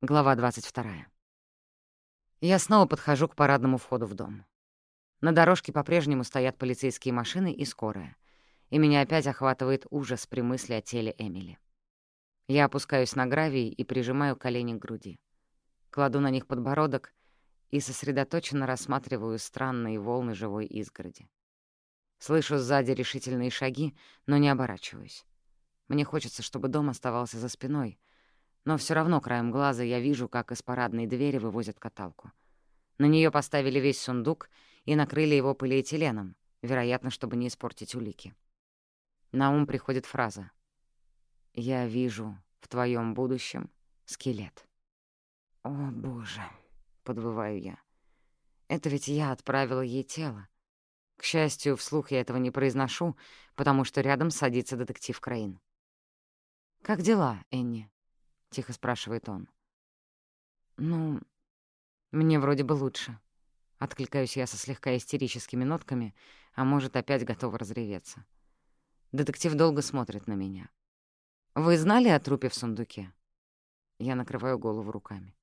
Глава 22. Я снова подхожу к парадному входу в дом. На дорожке по-прежнему стоят полицейские машины и скорая, и меня опять охватывает ужас при мысли о теле Эмили. Я опускаюсь на гравий и прижимаю колени к груди. Кладу на них подбородок и сосредоточенно рассматриваю странные волны живой изгороди. Слышу сзади решительные шаги, но не оборачиваюсь. Мне хочется, чтобы дом оставался за спиной, но все равно краем глаза я вижу, как из парадной двери вывозят каталку. На нее поставили весь сундук и накрыли его полиэтиленом, вероятно, чтобы не испортить улики. На ум приходит фраза «Я вижу в твоем будущем скелет». «О, Боже!» — подвываю я. «Это ведь я отправила ей тело. К счастью, вслух я этого не произношу, потому что рядом садится детектив Крейн. «Как дела, Энни?» — тихо спрашивает он. «Ну, мне вроде бы лучше». Откликаюсь я со слегка истерическими нотками, а может, опять готова разреветься. Детектив долго смотрит на меня. «Вы знали о трупе в сундуке?» Я накрываю голову руками.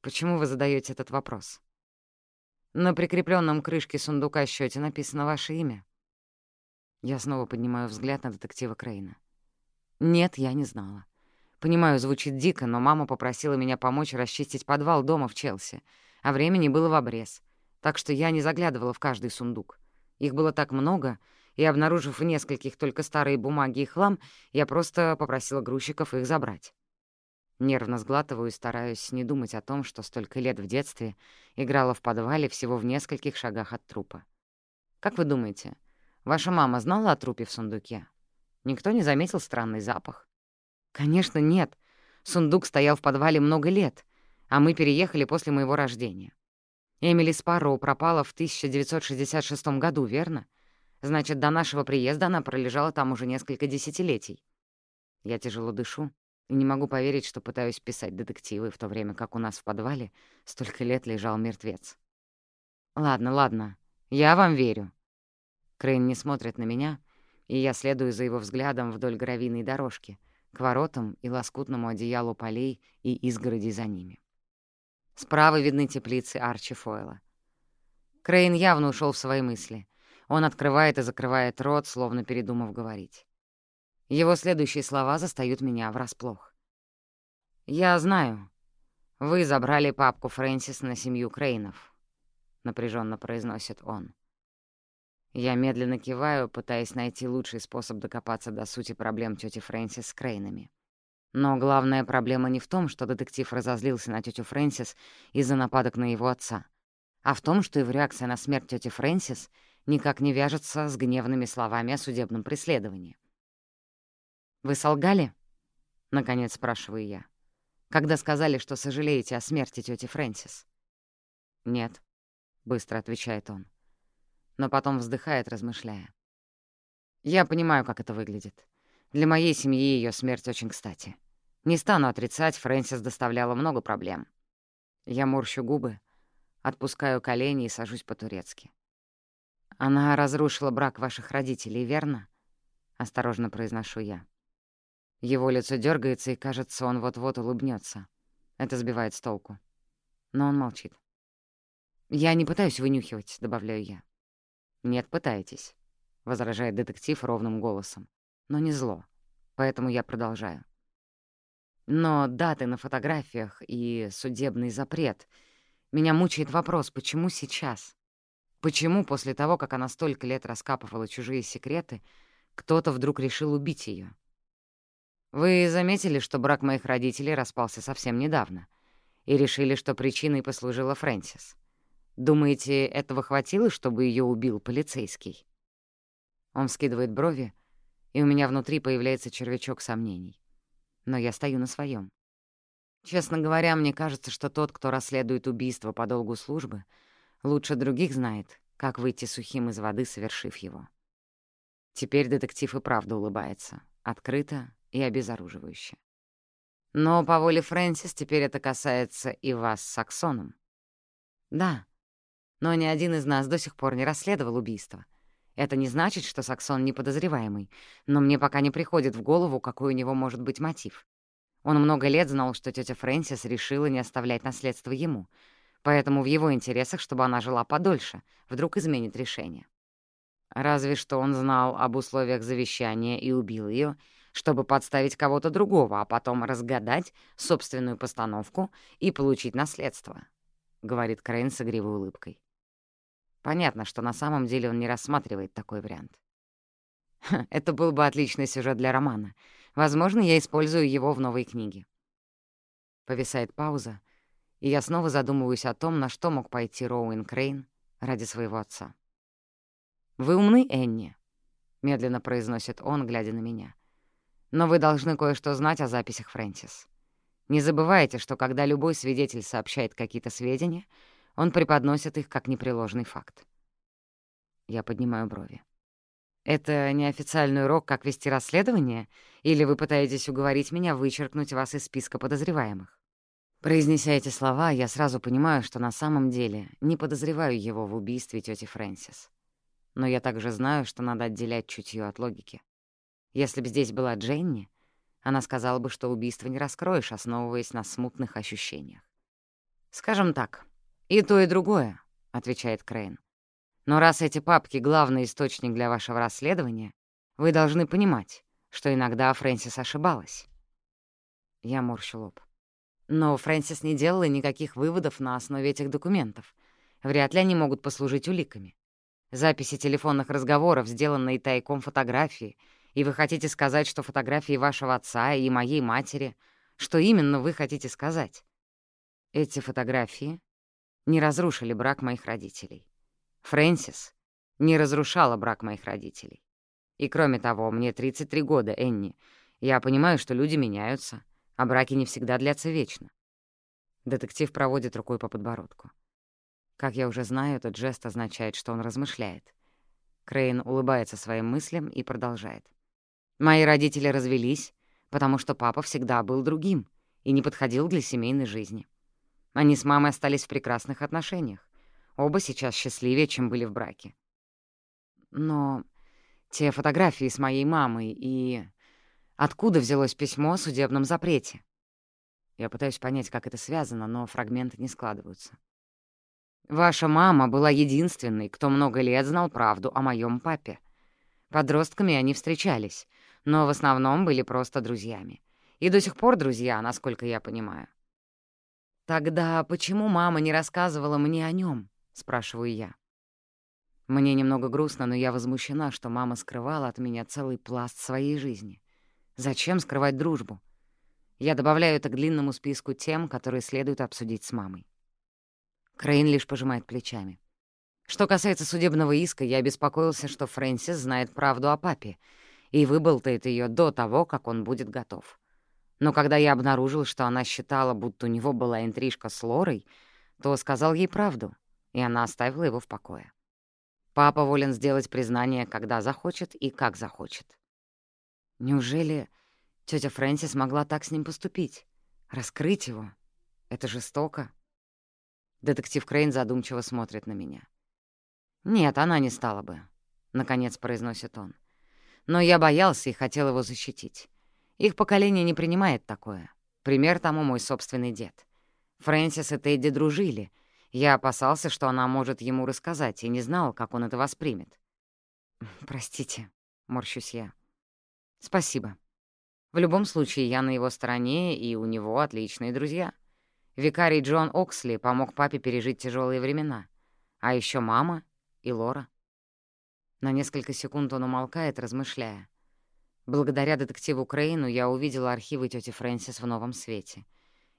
«Почему вы задаете этот вопрос?» «На прикрепленном крышке сундука счете написано ваше имя». Я снова поднимаю взгляд на детектива Крейна. «Нет, я не знала. Понимаю, звучит дико, но мама попросила меня помочь расчистить подвал дома в Челси, а времени было в обрез, так что я не заглядывала в каждый сундук. Их было так много, и, обнаружив в нескольких только старые бумаги и хлам, я просто попросила грузчиков их забрать. Нервно сглатываю и стараюсь не думать о том, что столько лет в детстве играла в подвале всего в нескольких шагах от трупа. Как вы думаете, ваша мама знала о трупе в сундуке? Никто не заметил странный запах? Конечно, нет. Сундук стоял в подвале много лет, а мы переехали после моего рождения. Эмили Спарроу пропала в 1966 году, верно? Значит, до нашего приезда она пролежала там уже несколько десятилетий. Я тяжело дышу и не могу поверить, что пытаюсь писать детективы, в то время как у нас в подвале столько лет лежал мертвец. Ладно, ладно, я вам верю. Крейн не смотрит на меня, и я следую за его взглядом вдоль гравийной дорожки, к воротам и лоскутному одеялу полей и изгороди за ними. Справа видны теплицы Арчи Фойла. Крейн явно ушел в свои мысли. Он открывает и закрывает рот, словно передумав говорить. Его следующие слова застают меня врасплох. «Я знаю. Вы забрали папку Фрэнсис на семью Крейнов», — напряженно произносит он. Я медленно киваю, пытаясь найти лучший способ докопаться до сути проблем тети Фрэнсис с Крейнами. Но главная проблема не в том, что детектив разозлился на тетю Фрэнсис из-за нападок на его отца, а в том, что его реакция на смерть тети Фрэнсис никак не вяжется с гневными словами о судебном преследовании. «Вы солгали?» — наконец спрашиваю я. «Когда сказали, что сожалеете о смерти тети Фрэнсис?» «Нет», — быстро отвечает он но потом вздыхает, размышляя. «Я понимаю, как это выглядит. Для моей семьи ее смерть очень кстати. Не стану отрицать, Фрэнсис доставляла много проблем. Я морщу губы, отпускаю колени и сажусь по-турецки. «Она разрушила брак ваших родителей, верно?» — осторожно произношу я. Его лицо дергается, и, кажется, он вот-вот улыбнется. Это сбивает с толку. Но он молчит. «Я не пытаюсь вынюхивать», — добавляю я. «Нет, пытайтесь», — возражает детектив ровным голосом. «Но не зло, поэтому я продолжаю». Но даты на фотографиях и судебный запрет. Меня мучает вопрос, почему сейчас? Почему после того, как она столько лет раскапывала чужие секреты, кто-то вдруг решил убить ее? Вы заметили, что брак моих родителей распался совсем недавно, и решили, что причиной послужила Фрэнсис. Думаете, этого хватило, чтобы ее убил полицейский?» Он скидывает брови, и у меня внутри появляется червячок сомнений. Но я стою на своем. Честно говоря, мне кажется, что тот, кто расследует убийство по долгу службы, лучше других знает, как выйти сухим из воды, совершив его. Теперь детектив и правда улыбается, открыто и обезоруживающе. Но по воле Фрэнсис теперь это касается и вас с Саксоном. Да, но ни один из нас до сих пор не расследовал убийство. Это не значит, что Саксон не подозреваемый, но мне пока не приходит в голову, какой у него может быть мотив. Он много лет знал, что тетя Фрэнсис решила не оставлять наследство ему, поэтому в его интересах, чтобы она жила подольше, вдруг изменит решение. Разве что он знал об условиях завещания и убил ее, чтобы подставить кого-то другого, а потом разгадать собственную постановку и получить наследство, — говорит Крейн с игривой улыбкой. Понятно, что на самом деле он не рассматривает такой вариант. Это был бы отличный сюжет для романа. Возможно, я использую его в новой книге. Повисает пауза, и я снова задумываюсь о том, на что мог пойти Роуэн Крейн ради своего отца. «Вы умны, Энни», — медленно произносит он, глядя на меня. «Но вы должны кое-что знать о записях Фрэнсис. Не забывайте, что когда любой свидетель сообщает какие-то сведения, он преподносит их как непреложный факт». Я поднимаю брови. «Это неофициальный урок, как вести расследование? Или вы пытаетесь уговорить меня вычеркнуть вас из списка подозреваемых?» Произнеся эти слова, я сразу понимаю, что на самом деле не подозреваю его в убийстве тети Фрэнсис но я также знаю, что надо отделять чутье от логики. Если бы здесь была Дженни, она сказала бы, что убийство не раскроешь, основываясь на смутных ощущениях. «Скажем так, и то, и другое», — отвечает Крейн. «Но раз эти папки — главный источник для вашего расследования, вы должны понимать, что иногда Фрэнсис ошибалась». Я морщу лоб. Но Фрэнсис не делала никаких выводов на основе этих документов. Вряд ли они могут послужить уликами. Записи телефонных разговоров, сделанные тайком фотографии, и вы хотите сказать, что фотографии вашего отца и моей матери... Что именно вы хотите сказать? Эти фотографии не разрушили брак моих родителей. Фрэнсис не разрушала брак моих родителей. И кроме того, мне 33 года, Энни. Я понимаю, что люди меняются, а браки не всегда длятся вечно. Детектив проводит рукой по подбородку. Как я уже знаю, этот жест означает, что он размышляет. Крейн улыбается своим мыслям и продолжает. «Мои родители развелись, потому что папа всегда был другим и не подходил для семейной жизни. Они с мамой остались в прекрасных отношениях. Оба сейчас счастливее, чем были в браке. Но те фотографии с моей мамой и... Откуда взялось письмо о судебном запрете? Я пытаюсь понять, как это связано, но фрагменты не складываются. Ваша мама была единственной, кто много лет знал правду о моем папе. Подростками они встречались, но в основном были просто друзьями. И до сих пор друзья, насколько я понимаю. «Тогда почему мама не рассказывала мне о нем? спрашиваю я. Мне немного грустно, но я возмущена, что мама скрывала от меня целый пласт своей жизни. Зачем скрывать дружбу? Я добавляю это к длинному списку тем, которые следует обсудить с мамой. Крейн лишь пожимает плечами. Что касается судебного иска, я беспокоился, что Фрэнсис знает правду о папе и выболтает ее до того, как он будет готов. Но когда я обнаружил, что она считала, будто у него была интрижка с Лорой, то сказал ей правду, и она оставила его в покое. Папа волен сделать признание, когда захочет и как захочет. Неужели тетя Фрэнсис могла так с ним поступить? Раскрыть его? Это жестоко. Детектив Крейн задумчиво смотрит на меня. «Нет, она не стала бы», — наконец произносит он. «Но я боялся и хотел его защитить. Их поколение не принимает такое. Пример тому мой собственный дед. Фрэнсис и Тедди дружили. Я опасался, что она может ему рассказать, и не знал, как он это воспримет». «Простите», — морщусь я. «Спасибо. В любом случае, я на его стороне, и у него отличные друзья». Викарий Джон Оксли помог папе пережить тяжелые времена. А еще мама и Лора. На несколько секунд он умолкает, размышляя. Благодаря детективу Крейну я увидела архивы тети Фрэнсис в новом свете.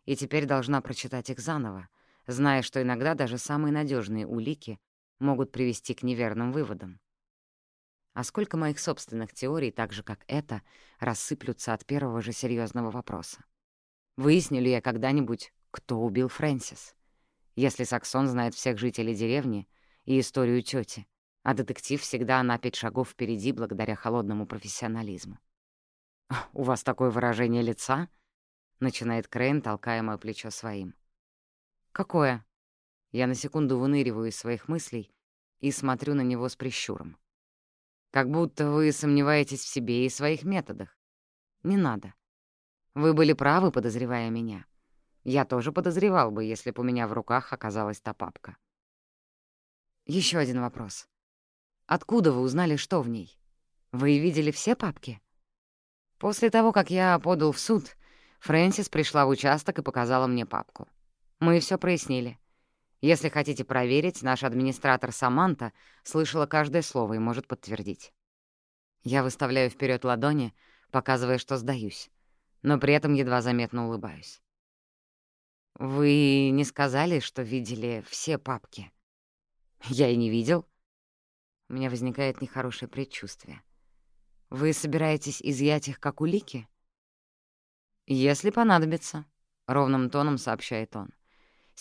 И теперь должна прочитать их заново, зная, что иногда даже самые надежные улики могут привести к неверным выводам. А сколько моих собственных теорий, так же как это, рассыплются от первого же серьезного вопроса? Выясню ли я когда-нибудь, кто убил Фрэнсис. Если Саксон знает всех жителей деревни и историю тети, а детектив всегда на пять шагов впереди благодаря холодному профессионализму. «У вас такое выражение лица?» — начинает Крейн, толкая моё плечо своим. «Какое?» Я на секунду выныриваю из своих мыслей и смотрю на него с прищуром. «Как будто вы сомневаетесь в себе и своих методах. Не надо. Вы были правы, подозревая меня. Я тоже подозревал бы, если бы у меня в руках оказалась та папка. Еще один вопрос. Откуда вы узнали, что в ней? Вы видели все папки? После того, как я подал в суд, Фрэнсис пришла в участок и показала мне папку. Мы все прояснили. Если хотите проверить, наш администратор Саманта слышала каждое слово и может подтвердить. Я выставляю вперед ладони, показывая, что сдаюсь, но при этом едва заметно улыбаюсь. «Вы не сказали, что видели все папки?» «Я и не видел». У меня возникает нехорошее предчувствие. «Вы собираетесь изъять их как улики?» «Если понадобится», — ровным тоном сообщает он.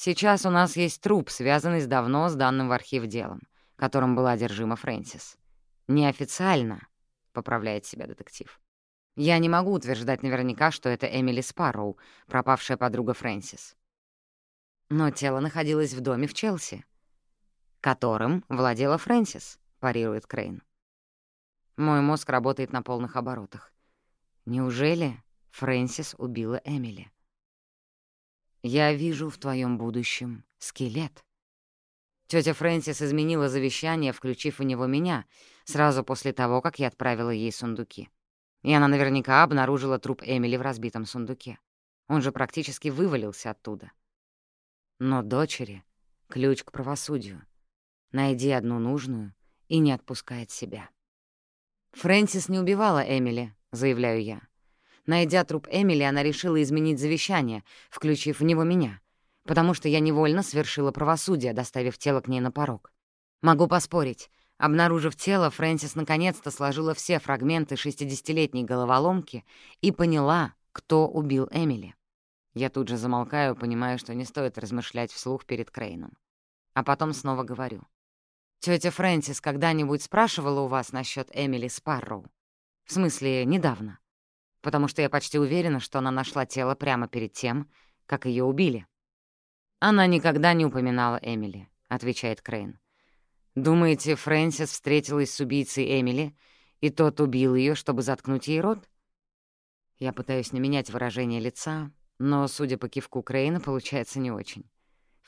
Сейчас у нас есть труп, связанный с давно сданным в архив делом, которым была одержима Фрэнсис. Неофициально, — поправляет себя детектив. Я не могу утверждать наверняка, что это Эмили Спарроу, пропавшая подруга Фрэнсис. Но тело находилось в доме в Челси, которым владела Фрэнсис, парирует Крейн. Мой мозг работает на полных оборотах. Неужели Фрэнсис убила Эмили? Я вижу в твоем будущем скелет. Тетя Фрэнсис изменила завещание, включив в него меня, сразу после того, как я отправила ей сундуки. И она наверняка обнаружила труп Эмили в разбитом сундуке. Он же практически вывалился оттуда. Но дочери — ключ к правосудию. Найди одну нужную и не отпускает себя. «Фрэнсис не убивала Эмили», — заявляю я. Найдя труп Эмили, она решила изменить завещание, включив в него меня, потому что я невольно свершила правосудие, доставив тело к ней на порог. Могу поспорить. Обнаружив тело, Фрэнсис наконец-то сложила все фрагменты шестидесятилетней головоломки и поняла, кто убил Эмили. Я тут же замолкаю, понимая, что не стоит размышлять вслух перед Крейном. А потом снова говорю. «Тётя Фрэнсис когда-нибудь спрашивала у вас насчет Эмили Спарроу? В смысле, недавно?» потому что я почти уверена, что она нашла тело прямо перед тем, как ее убили. «Она никогда не упоминала Эмили», — отвечает Крейн. «Думаете, Фрэнсис встретилась с убийцей Эмили, и тот убил ее, чтобы заткнуть ей рот?» Я пытаюсь не менять выражение лица, но, судя по кивку Крейна, получается не очень.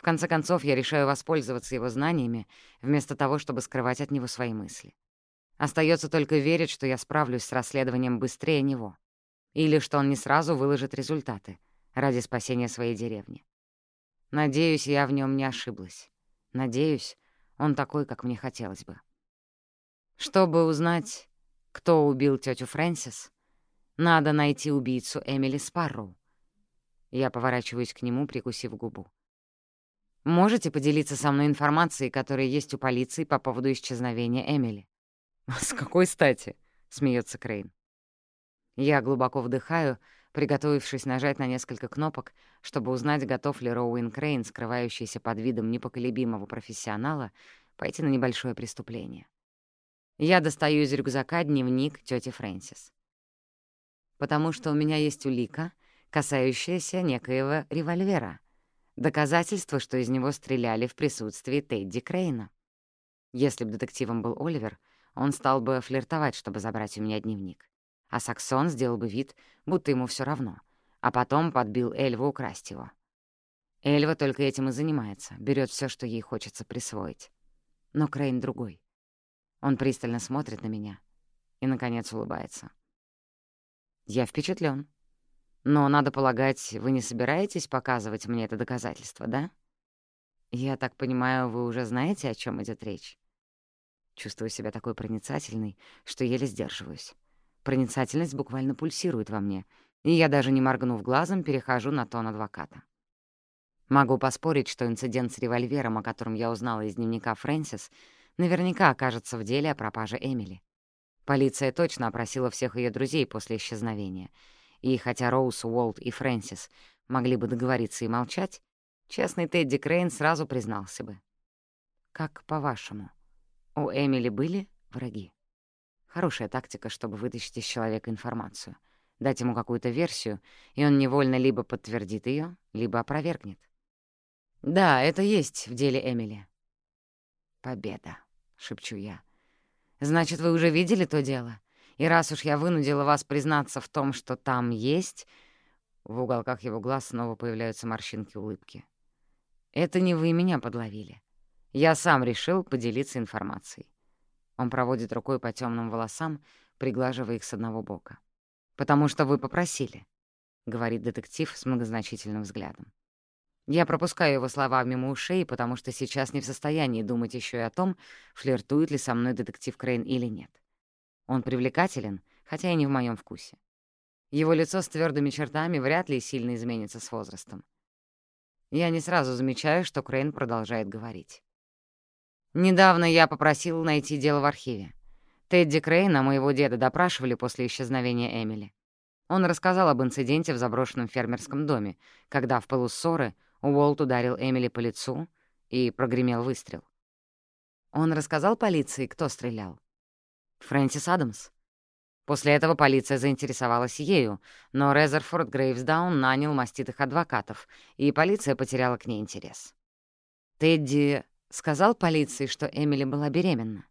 В конце концов, я решаю воспользоваться его знаниями, вместо того, чтобы скрывать от него свои мысли. Остается только верить, что я справлюсь с расследованием быстрее него. Или что он не сразу выложит результаты ради спасения своей деревни. Надеюсь, я в нем не ошиблась. Надеюсь, он такой, как мне хотелось бы. Чтобы узнать, кто убил тетю Фрэнсис, надо найти убийцу Эмили Спарроу. Я поворачиваюсь к нему, прикусив губу. Можете поделиться со мной информацией, которая есть у полиции по поводу исчезновения Эмили? «С какой стати?» — смеется Крейн. Я глубоко вдыхаю, приготовившись нажать на несколько кнопок, чтобы узнать, готов ли Роуэн Крейн, скрывающийся под видом непоколебимого профессионала, пойти на небольшое преступление. Я достаю из рюкзака дневник тети Фрэнсис. Потому что у меня есть улика, касающаяся некоего револьвера, доказательство, что из него стреляли в присутствии Тедди Крейна. Если бы детективом был Оливер, он стал бы флиртовать, чтобы забрать у меня дневник а Саксон сделал бы вид, будто ему все равно, а потом подбил Эльву украсть его. Эльва только этим и занимается, берет все, что ей хочется присвоить. Но Крейн другой. Он пристально смотрит на меня и, наконец, улыбается. Я впечатлен. Но, надо полагать, вы не собираетесь показывать мне это доказательство, да? Я так понимаю, вы уже знаете, о чем идет речь? Чувствую себя такой проницательной, что еле сдерживаюсь. Проницательность буквально пульсирует во мне, и я, даже не моргнув глазом, перехожу на тон адвоката. Могу поспорить, что инцидент с револьвером, о котором я узнала из дневника Фрэнсис, наверняка окажется в деле о пропаже Эмили. Полиция точно опросила всех ее друзей после исчезновения, и хотя Роуз, Уолт и Фрэнсис могли бы договориться и молчать, честный Тедди Крейн сразу признался бы. «Как по-вашему, у Эмили были враги?» Хорошая тактика, чтобы вытащить из человека информацию. Дать ему какую-то версию, и он невольно либо подтвердит ее, либо опровергнет. «Да, это есть в деле Эмили». «Победа», — шепчу я. «Значит, вы уже видели то дело? И раз уж я вынудила вас признаться в том, что там есть, В уголках его глаз снова появляются морщинки улыбки. «Это не вы меня подловили. Я сам решил поделиться информацией». Он проводит рукой по темным волосам, приглаживая их с одного бока. «Потому что вы попросили», — говорит детектив с многозначительным взглядом. Я пропускаю его слова мимо ушей, потому что сейчас не в состоянии думать еще и о том, флиртует ли со мной детектив Крейн или нет. Он привлекателен, хотя и не в моем вкусе. Его лицо с твердыми чертами вряд ли сильно изменится с возрастом. Я не сразу замечаю, что Крейн продолжает говорить. Недавно я попросил найти дело в архиве. Тедди Крейна, моего деда, допрашивали после исчезновения Эмили. Он рассказал об инциденте в заброшенном фермерском доме, когда в пылу ссоры Уолт ударил Эмили по лицу и прогремел выстрел. Он рассказал полиции, кто стрелял. Фрэнсис Адамс. После этого полиция заинтересовалась ею, но Резерфорд Грейвсдаун нанял маститых адвокатов, и полиция потеряла к ней интерес. Тедди сказал полиции, что Эмили была беременна.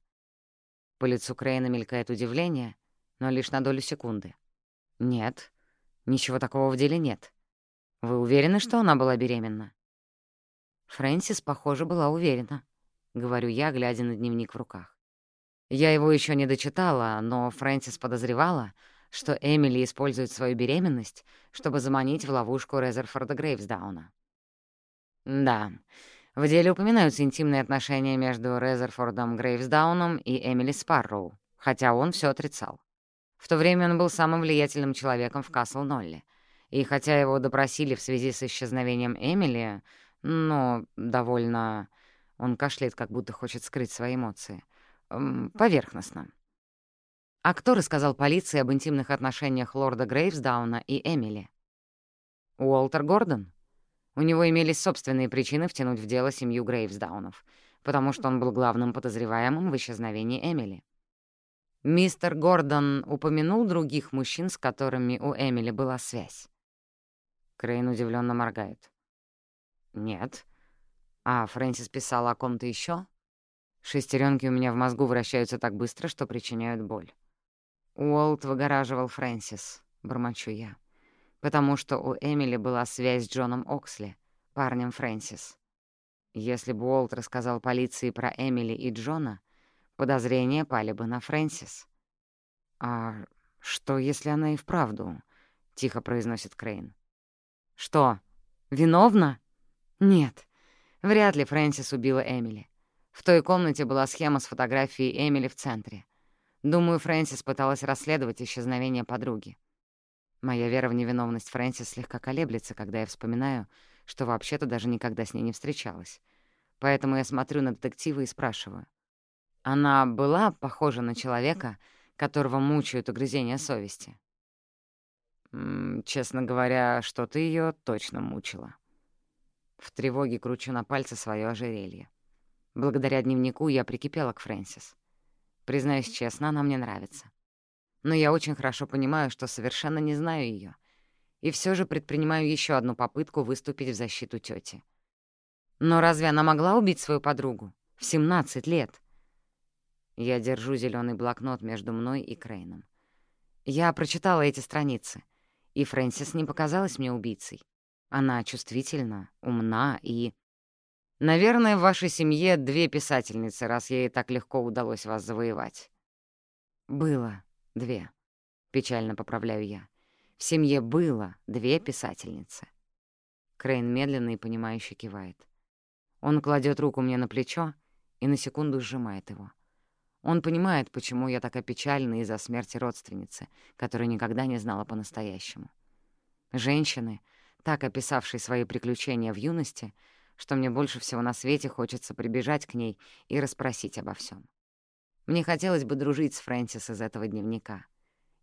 По лицу Крейна мелькает удивление, но лишь на долю секунды. «Нет, ничего такого в деле нет. Вы уверены, что она была беременна?» Фрэнсис, похоже, была уверена, — говорю я, глядя на дневник в руках. Я его еще не дочитала, но Фрэнсис подозревала, что Эмили использует свою беременность, чтобы заманить в ловушку Резерфорда Грейвсдауна. Да, в деле упоминаются интимные отношения между Резерфордом Грейвсдауном и Эмили Спарроу, хотя он все отрицал. В то время он был самым влиятельным человеком в Касл-Нолле, и хотя его допросили в связи с исчезновением Эмили, но довольно... Он кашляет, как будто хочет скрыть свои эмоции — поверхностно. А кто рассказал полиции об интимных отношениях лорда Грейвсдауна и Эмили? Уолтер Гордон. У него имелись собственные причины втянуть в дело семью Грейвсдаунов, потому что он был главным подозреваемым в исчезновении Эмили. Мистер Гордон упомянул других мужчин, с которыми у Эмили была связь. Крейн удивленно моргает. «Нет. А Фрэнсис писала о ком-то еще? Шестеренки у меня в мозгу вращаются так быстро, что причиняют боль. Уолт выгораживал Фрэнсис, бормочу я, потому что у Эмили была связь с Джоном Оксли, парнем Фрэнсис. Если бы Уолт рассказал полиции про Эмили и Джона, подозрения пали бы на Фрэнсис. «А что, если она и вправду?» — тихо произносит Крейн. «Что, виновна?» «Нет, вряд ли Фрэнсис убила Эмили. В той комнате была схема с фотографией Эмили в центре. Думаю, Фрэнсис пыталась расследовать исчезновение подруги. Моя вера в невиновность Фрэнсис слегка колеблется, когда я вспоминаю, что вообще-то даже никогда с ней не встречалась. Поэтому я смотрю на детектива и спрашиваю. Она была похожа на человека, которого мучают угрызения совести? Честно говоря, что-то ее точно мучило. В тревоге кручу на пальце свое ожерелье. Благодаря дневнику я прикипела к Фрэнсис. Признаюсь честно, она мне нравится. Но я очень хорошо понимаю, что совершенно не знаю ее, и все же предпринимаю еще одну попытку выступить в защиту тети. Но разве она могла убить свою подругу? В 17 лет. Я держу зеленый блокнот между мной и Крейном. Я прочитала эти страницы, и Фрэнсис не показалась мне убийцей. Она чувствительна, умна и Наверное, в вашей семье две писательницы, раз ей так легко удалось вас завоевать. Было две. Печально поправляю я. В семье было две писательницы. Крейн медленно и понимающе кивает. Он кладет руку мне на плечо и на секунду сжимает его. Он понимает, почему я такая печальна из-за смерти родственницы, которую никогда не знала по-настоящему. Женщины, так описавшие свои приключения в юности, — что мне больше всего на свете хочется прибежать к ней и расспросить обо всем. Мне хотелось бы дружить с Фрэнсис из этого дневника,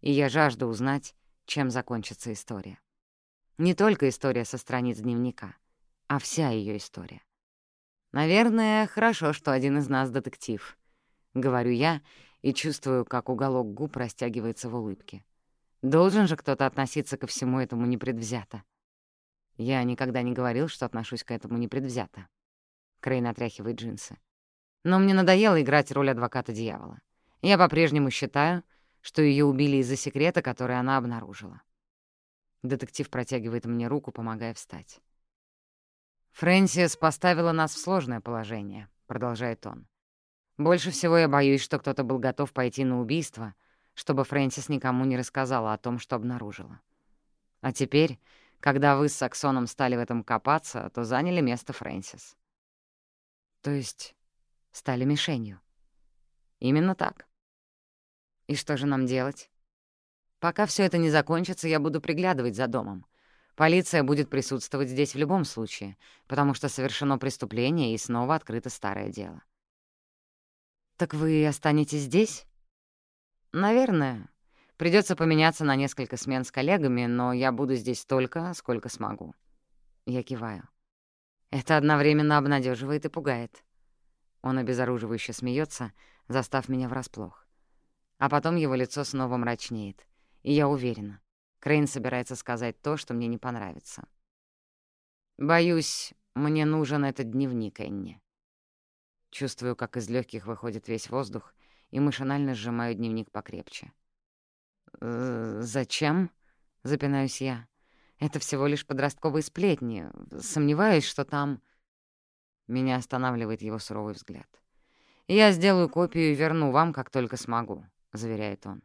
и я жажду узнать, чем закончится история. Не только история со страниц дневника, а вся ее история. «Наверное, хорошо, что один из нас детектив», — говорю я и чувствую, как уголок губ растягивается в улыбке. Должен же кто-то относиться ко всему этому непредвзято. Я никогда не говорил, что отношусь к этому непредвзято. Крейн отряхивает джинсы. Но мне надоело играть роль адвоката дьявола. Я по-прежнему считаю, что ее убили из-за секрета, который она обнаружила. Детектив протягивает мне руку, помогая встать. «Фрэнсис поставила нас в сложное положение», — продолжает он. «Больше всего я боюсь, что кто-то был готов пойти на убийство, чтобы Фрэнсис никому не рассказала о том, что обнаружила. А теперь, когда вы с Саксоном стали в этом копаться, то заняли место Фрэнсис». «То есть стали мишенью?» «Именно так». «И что же нам делать?» «Пока все это не закончится, я буду приглядывать за домом. Полиция будет присутствовать здесь в любом случае, потому что совершено преступление и снова открыто старое дело». «Так вы останетесь здесь?» «Наверное. Придется поменяться на несколько смен с коллегами, но я буду здесь столько, сколько смогу». Я киваю. Это одновременно обнадеживает и пугает. Он обезоруживающе смеется, застав меня врасплох. А потом его лицо снова мрачнеет, и я уверена, Крейн собирается сказать то, что мне не понравится. «Боюсь, мне нужен этот дневник, Энни». Чувствую, как из легких выходит весь воздух, и машинально сжимаю дневник покрепче. «Э, «Зачем?» — запинаюсь я. «Это всего лишь подростковые сплетни. Сомневаюсь, что там...» Меня останавливает его суровый взгляд. «Я сделаю копию и верну вам, как только смогу», — заверяет он.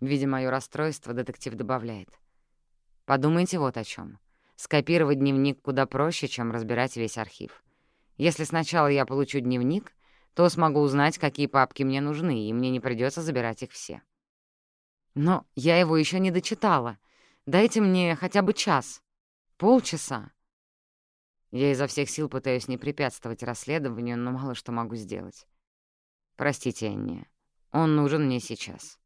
Видя моё расстройство, детектив добавляет. «Подумайте вот о чем. Скопировать дневник куда проще, чем разбирать весь архив. Если сначала я получу дневник, то смогу узнать, какие папки мне нужны, и мне не придется забирать их все. Но я его еще не дочитала. Дайте мне хотя бы час. Полчаса. Я изо всех сил пытаюсь не препятствовать расследованию, но мало что могу сделать. Простите, Энни, он нужен мне сейчас.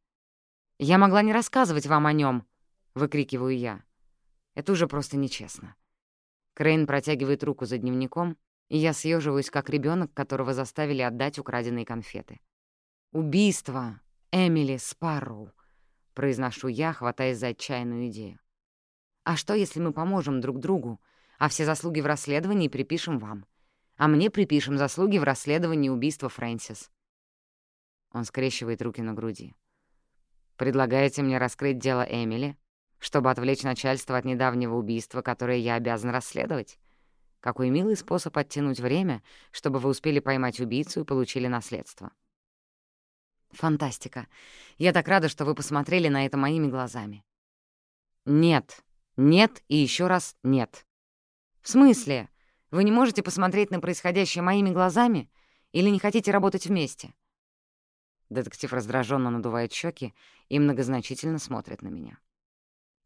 «Я могла не рассказывать вам о нем, выкрикиваю я. Это уже просто нечестно. Крейн протягивает руку за дневником, и я съеживаюсь, как ребенок, которого заставили отдать украденные конфеты. «Убийство! Эмили Спарроу!» — произношу я, хватаясь за отчаянную идею. «А что, если мы поможем друг другу, а все заслуги в расследовании припишем вам? А мне припишем заслуги в расследовании убийства Фрэнсис?» Он скрещивает руки на груди. Предлагаете мне раскрыть дело Эмили, чтобы отвлечь начальство от недавнего убийства, которое я обязан расследовать? Какой милый способ оттянуть время, чтобы вы успели поймать убийцу и получили наследство. Фантастика. Я так рада, что вы посмотрели на это моими глазами. Нет, нет и еще раз нет. В смысле? Вы не можете посмотреть на происходящее моими глазами или не хотите работать вместе? Детектив раздраженно надувает щеки и многозначительно смотрит на меня.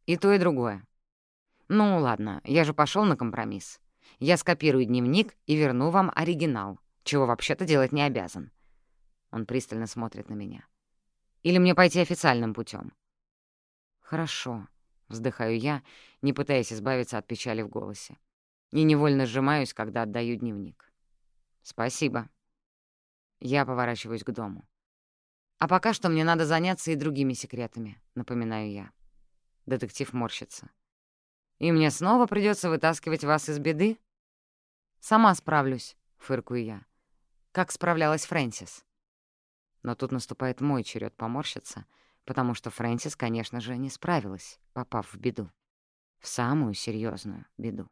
И то, и другое. Ну, ладно, я же пошел на компромисс. Я скопирую дневник и верну вам оригинал, чего вообще-то делать не обязан. Он пристально смотрит на меня. Или мне пойти официальным путем? Хорошо, вздыхаю я, не пытаясь избавиться от печали в голосе. И невольно сжимаюсь, когда отдаю дневник. Спасибо. Я поворачиваюсь к дому. А пока что мне надо заняться и другими секретами, напоминаю я. Детектив морщится. И мне снова придется вытаскивать вас из беды? Сама справлюсь, фыркую я. Как справлялась Фрэнсис? Но тут наступает мой черед поморщиться, потому что Фрэнсис, конечно же, не справилась, попав в беду. В самую серьезную беду.